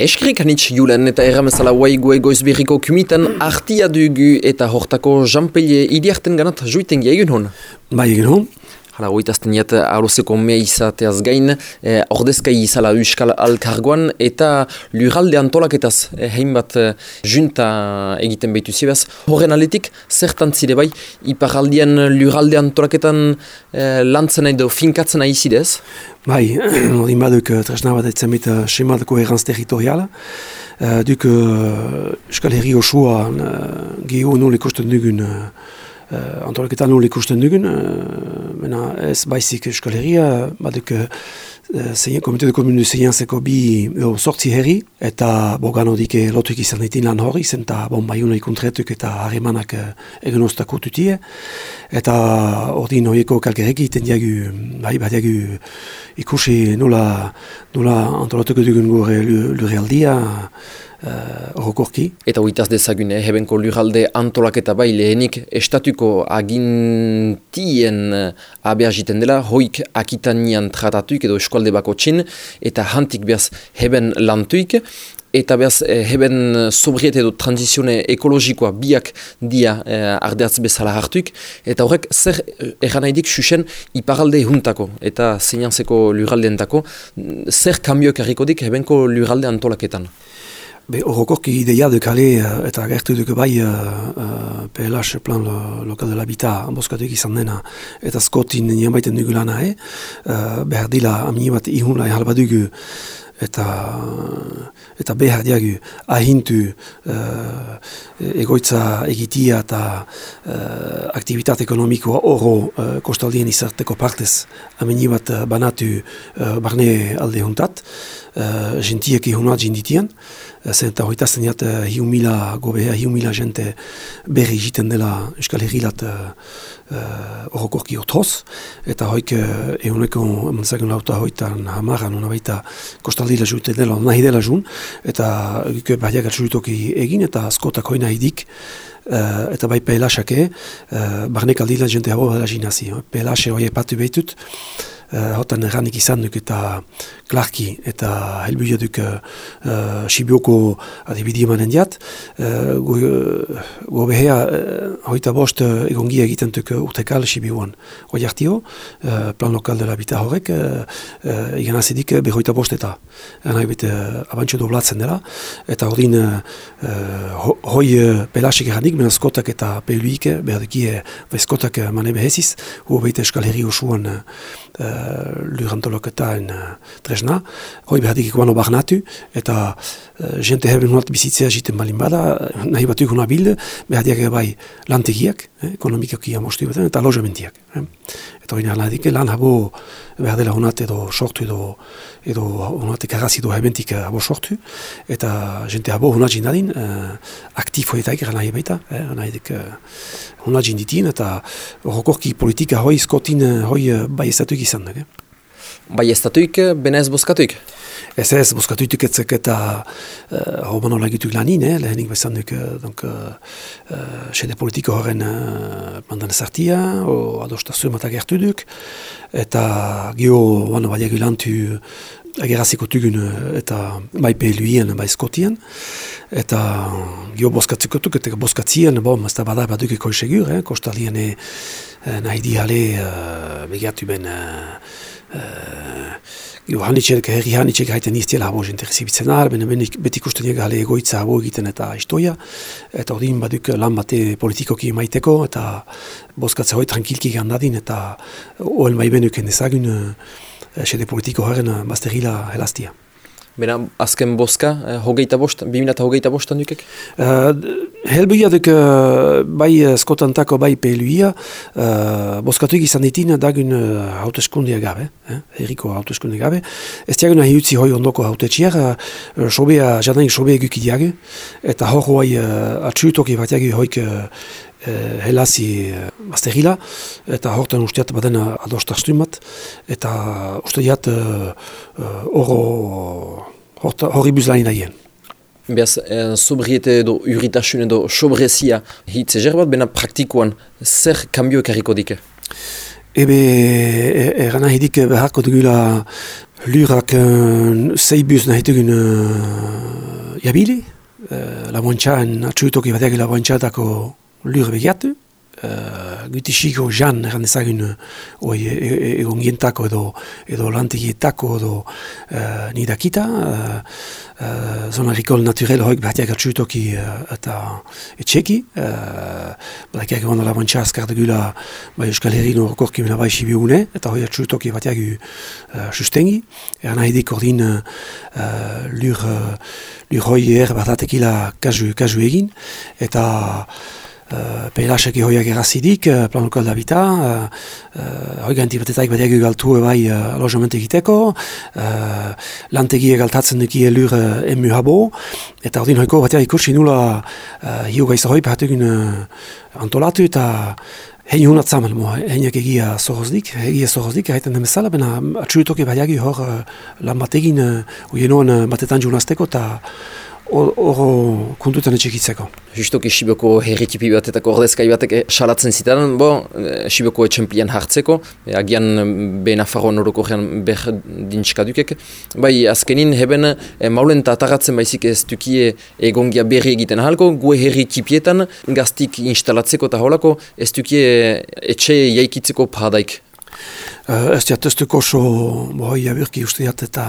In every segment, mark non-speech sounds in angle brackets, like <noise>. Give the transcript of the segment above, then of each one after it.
Eskrik hanitz julen eta erramezala guai guai goizbirriko kumitan artia dugu eta hortako janpeile idiarten ganat juiten egun hon. Bai egin hon. Hala, oitazten jat arrozeko mea izateaz gain, eh, ordezkai izala Euskal Alkargoan eta lurralde antolaketaz eh, bat eh, junta egiten behitu zibaz. Horren aletik, zertan zide bai, iparaldian lurralde antolaketan eh, lantzen edo finkatzen nahi zidez? Bai, <clears throat> hori baduk uh, tresna bat etzen bit uh, semadako erranz territoriala. Uh, duk uh, Euskal Herri osua uh, gehiago nule kosten dugun uh, uh, antolaketan nule kosten dugun. Mena ez baizik Euskal Herria, baduk uh, zein, komite de komune zeianzeko bi edo sortzi herri, eta bogan hodik lotuik izan ditin lan hori, zen eta bon baiuna ikuntretuk eta harremanak uh, egun oztako tutie. Eta ordin horieko kalkerek iten diagu, bai, bat diagu ikusi nola, nola antolatuko dugun gure lurrealdia, uh, Eta huitaz dezagune, eh, hebenko lurralde antolaketa bai lehenik estatuko agintien uh, abea jiten dela, hoik akitanian tratatuik edo eskualde bako txin, eta hantik behaz heben lantuik, eta behaz eh, heben sobriet edo transizione ekologikoa biak dia eh, ardeatz bezala hartuik, eta horrek zer erran nahi dik susen iparalde juntako eta zeinanzeko lurraldeentako, zer kambioek erriko dik hebenko lurralde antolaketan? Be, orokorki ideia kale uh, eta gertu duk bai uh, uh, PLH plan lo, lokal de l'habitat boskatuik izan dena eta skotin nien baiten dugu lana eh? uh, behar dila amini bat ihun lai halba dugu eta eta behar diagu ahintu uh, egoitza egitia eta uh, aktivitate ekonomikoa oro uh, kostaldien izarteko partez. Amini bat banatu uh, barne alde juntat uh, gentiek ihunat jinditien zen eta hoita zen jat hiu mila gobea, hiu mila jente berri jiten dela Euskal Herrilat horrokorki uh, othoz, eta hoik uh, eguneko emanzagun lauta hoitan hamaran hona baita kostaldila jute dela nahi dela jun, eta guk badiak atxuritoki egin, eta askotak hoina idik, Uh, eta bai pelasake, uh, barnek aldila jente hau dela jinazi. Pelase hoi epatu behitut, uh, hotan erranik izan duk eta klarki eta helbuia duk uh, uh, Sibioko adibidi emanen diat. Uh, go behea uh, hoita bost uh, egongia egiten duk urtekal Sibioan. Hoi hartio, uh, plan lokal dela bita horrek, uh, uh, egan azidik behoita bost eta. Enai bete uh, abantxo doblatzen dela. Eta ordin uh, hoi uh, pelasik erranik, mena skotak eta peluik, behar dukie bezkotak mane beheziz, hu behite eskal herri usuan uh, lurantoloketain uh, tresna, hoi behar dikik guano barnatu, eta uh, jente herben hunat bizitzea jiten balin bada, nahi bat ukuna bilde, behar dikik bai lantegiak, eh, ekonomikoki amostu beten, eta lojamentiak. Eh. Eta nahi dike lan habo behar dela hunat edo sortu edo edo hunat ekarrazi edo hebentik habo sortu, eta jente habo hunat jindadin, uh, aktifoetaik eran nahi baita, eh, nahi dik uh, hunat jinditin, eta horrokorki politika hoi skotin hoi bai estatuik izan dugu. Bai estatuik, benez boskatuik? Ez ez, boskatuituk etzek eta uh, hoban hola egituk lanin, eh, lehenik bezan duk, donc, uh, uh, politiko horren uh, mandan ezartia, o adostazio matak gertu duk, eta gio, bueno, badiak lantu ageraziko tugun eta bai peluien, bai skotien, eta gio boskatzeko tuk, eta boskatzien, bo, mazta badar baduk eko segur, eh, kostalien eh, nahi diale uh, begiatu ben uh, uh, hanitxek, herri hanitxek haiten iztiela habo jente rezibitzen ahal, bena beti ikusten gale egoitza habo egiten eta istoia, eta ordin baduk lan bate politikoki maiteko, eta boskatze hoi tranquilki gandadin, eta oel maibenuken ezagun uh, politiko horren bazterila helaztia. Bena, azken boska, eh, hogeita bost, bimina eta hogeita bostan dukek? Uh, helbuia duk, uh, bai skotantako, bai peluia, uh, boskatuik izan ditin dagun uh, hauteskundia gabe, eh, erriko hauteskundia gabe. Ez diagun nahi utzi hoi ondoko hautetxiak, uh, sobea, jadanik sobea egukidiagu, eta hor hoi uh, atxutoki bat hoik uh, eh, helazi eh, eta horten usteat baden adostastuin bat, eta usteat eh, eh, horri buzlain nahien. Beaz, eh, sobriete edo uritasun edo sobrezia hitz ezer bat, bena praktikoan zer kambio ekarriko dike? Ebe, eran nahi beharko dugula lurak uh, zeibuz nahi dugun uh, jabili, uh, laboantxaan, atxuitoki bateak laboantxaatako lur begiatu, uh, gutisiko jan erran ezagun uh, e, e, egon gientako edo, edo lantegietako edo uh, nidakita, uh, uh, zona rikol naturel hoik behatiak atxuitoki uh, eta etxeki, uh, badakiak egon labantxa azkar dugula bai Euskal Herrin horkorki mena bai sibiune, eta hoi atxuitoki behatiak uh, sustengi, erran ahidik ordin uh, lur, uh, lur hoi er batatekila kazu, kazu egin, eta Uh, eh, Peilasek hoiak errazidik, uh, plan lokal da bita, uh, uh, hoi ganti batetaik bat galtu ebai uh, alojament egiteko, uh, lantegi egaltatzen duki elur uh, emu habo, eta ordin hoiko batea ikusi nula uh, hiu gaisa hoi pahatukun uh, antolatu eta Hein hunat zamen, mo, heinak egia zorozdik, egia zorozdik, haiten demezala, bena atxuitoke baiagi hor uh, lan bategin, uh, uienoan uh, batetan junazteko, eta Oro kontutan etxekitzeko. Justoki Siboko herritipi batetako ordezkai batek eh, salatzen zitan, bo, eh, Siboko etxempian hartzeko, e, agian behin afarroan horoko gean behar dintskadukek. Bai, azkenin heben maulen tataratzen baizik ez dukie egongia berri egiten ahalko, gue herritipietan gaztik instalatzeko eta holako ez dukie etxe jaikitzeko padaik. Uh, ez diat ez duko oso, boi, abirki usteat eta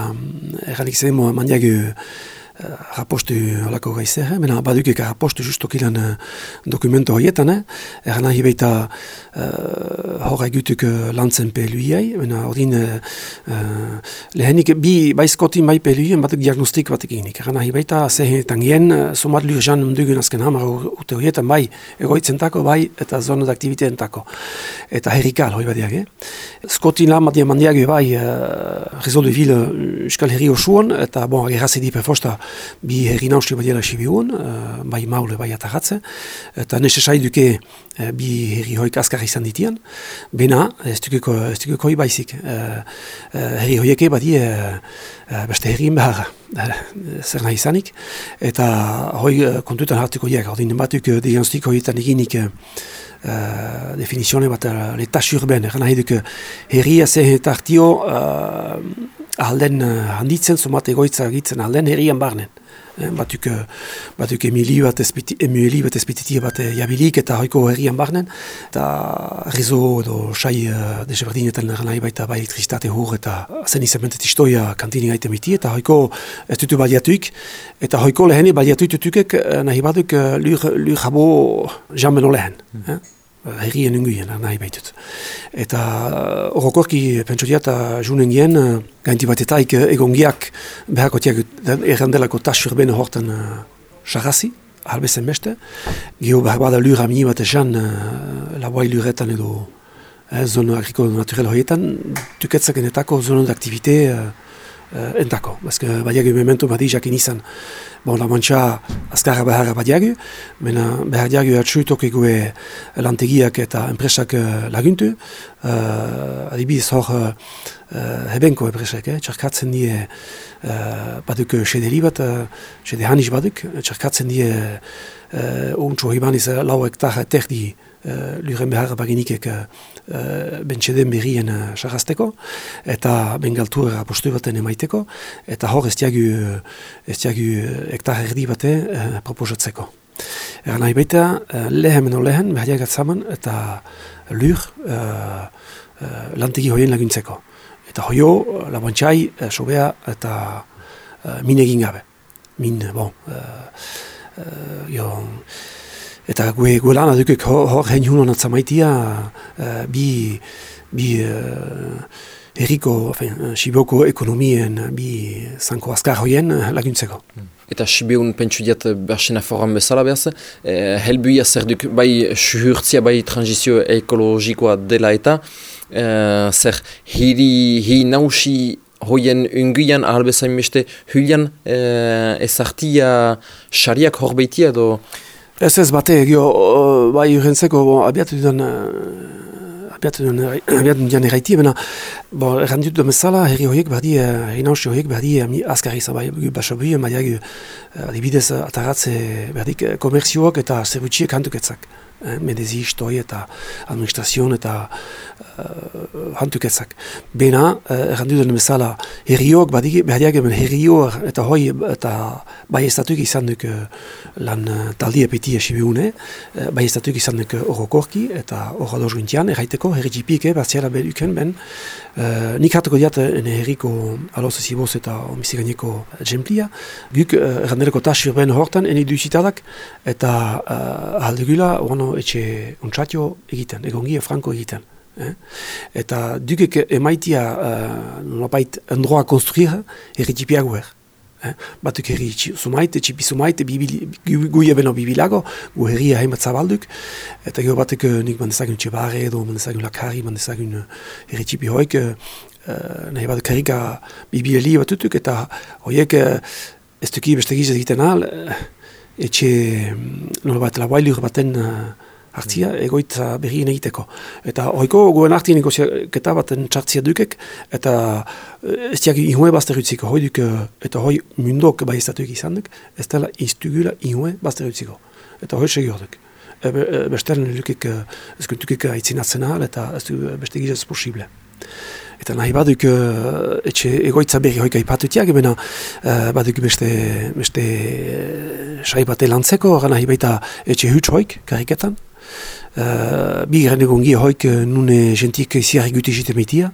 erranik zen, mandiagu rapostu alako gaizer, eh? mena badukik rapostu justokilan uh, dokumento horietan, eh? eran nahi baita uh, horra egutuk uh, lantzen peluiai, mena ordin uh, uh, lehenik bi baizkotin bai peluien batuk diagnostik batek eginik, eran nahi baita zehenetan gien, uh, somat lurjan mundugun azken hamar ute horietan bai egoitzen tako, bai eta zonat aktivitean tako, eta herrikal hori badiak, eh? Skotin lan bat diamandiak bai uh, de Ville Euskal Herri osuan, eta bon, agerrazi di perfosta bi herri nausti bat dira sibiun, uh, bai maule, bai atahatze, eta nesesai duke uh, bi herri hoik askar izan ditian, bena, ez dukeko, ez dukeko baizik, uh, uh, herri hoieke badi beste herrien behar, uh, zer nahi izanik, eta hoi kontutan hartuko jak, ordin batuk uh, diagnostik hoietan eginik uh, definizione bat uh, letas urben, eran nahi duk herria zehetartio uh, alden uh, handitzen, somat egoitza egitzen alden herrian barnen. Eh, batuk, uh, batuk emili bat emili bat espititia bat uh, jabilik eta hoiko herrian barnen. Eta rizo edo sai uh, deseberdinetan nahi baita bai elektriztate hor eta zen izabentet istoia kantini gaita miti eta hoiko ez dutu baliatuik. Eta hoiko leheni baliatuik tutukek nahi baduk uh, lur, lur jabo jamen olehen. Mm. Eh? Herrien unguien, nahi baitut. Eta horrokorki uh, pentsotia eta junen gien, uh, gainti bat eta ik egongiak behakotiak errandelako tasur bene hortan uh, sarrazi, halbezen beste. Gio behar bada lur amini bat esan uh, laboai luretan edo eh, zon agrikolo naturel horietan, tuketzak enetako zonon aktivite uh, uh, entako. Bazke badiagu memento badi jakin izan, bon, la mantxa azkarra beharra badiagu, mena behar diagu atxuitok egue lantegiak eta enpresak uh, laguntu. Uh, adibiz hor uh, hebenko enpresak, eh? txarkatzen die uh, baduk sedeli bat, uh, sede hanis baduk, txarkatzen die uh, untxo hibaniz lau hektar terdi uh, luren behar baginikek uh, bentxeden berrien uh, eta bengaltuera postu baten emaiteko, eta hor ez diagu, ez diagu hektar erdi bate uh, proposatzeko. Eran nahi baita, uh, lehen meno lehen, behar zaman, eta lur uh, uh, lantegi hoien laguntzeko. Eta hoio, labontxai, uh, sobea eta uh, min egin gabe. Min, bon, uh, uh, jo, eta gue lana dukek hor hein hunon atzamaitia uh, bi bi uh, eriko, enfin, Siboko ekonomien bi zanko azkar hoien laguntzeko. Eta Sibeun pentsu diat bersena foran bezala behaz, eh, helbuia zer duk bai suhurtzia bai transizio ekologikoa dela eta eh, zer hiri, hiri nausi hoien unguian ahalbezain beste hulian eh, ezartia xariak horbeitia edo Ez ez bate, gio, bai urrentzeko, bon, abiatu dudan, uh, abiatu dudan, <clears throat> abiatu dudan erraiti, bena, bon, errandut du mesala, herri horiek badi, herri nausi horiek badi, azkar izan bai, basa bui, maia, adibidez, ataratze, berdik, komerzioak eta zerbutxiek handuketzak. Eh, medezi istoi eta administrazioan eta uh, hantuketzak. Bena, uh, errandu den bezala, herriok, behariak hemen herriok eta hoi eta bai estatuk izan duk uh, lan taldi epeti esibiune, uh, bai estatuk izan duk orokorki eta hor ados gintian, erraiteko, herri jipik, eh, batziara beduken, ben, uh, nik hartuko diat ene herriko aloz eziboz eta omiziganeko jemplia, guk uh, errandeleko tasir ben hortan, eni duzitadak, eta uh, aldegula, ono, etxe untxatio egiten, egongia franko egiten. Eh? Eta dukek emaitia uh, nolapait endroa konstruira erritipiak guer. Eh? Batuk herri sumaite, txipi sumaite, guia beno bibilago, gu herria heimat zabalduk. Eta gero batek nik mandezagun txebare edo mandezagun lakari, mandezagun herri txipi hoik, uh, nahi bat karika bibileli batutuk, eta horiek uh, ez duki beste egiten uh, etxe nolabait labailur baten hartzia egoitza berrien egiteko. Eta hoiko goen hartien negoziaketa baten txartzia dukek, eta eh, ez diak ihue bazter utziko, hoi duk, eh, eta hoi mundok bai estatuik izan duk, ez dela instugula ihue bazter. Eta hoi segi hor duk. E, e, besteren dukek, ez kuntukek aitzinatzen ahal, eta ez du beste gizaz posible. Eta nahi baduk etxe egoitza berri hoika ipatutiak, ebena baduk beste, beste sai bate lantzeko, nahi baita etxe huts hoik, kariketan, Uh, bi gie hoik uh, nune jentik iziarri guti jite meitia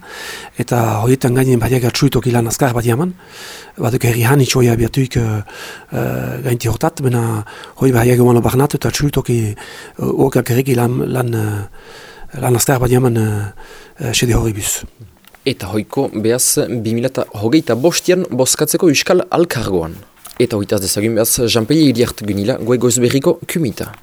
eta hoietan gainen badiak atxuitok ilan azkar bat jaman baduk herri han itxoia biatuik uh, uh, gainti hortat bena hoi badiak egon barnat eta atxuitok uh, okak erregi lan, lan, lan azkar bat jaman uh, sede bus. Eta hoiko behaz 2008 bostian boskatzeko uskal alkargoan. Eta hoitaz dezagun behaz Jean-Peli iriart gunila goe gozberriko kumita.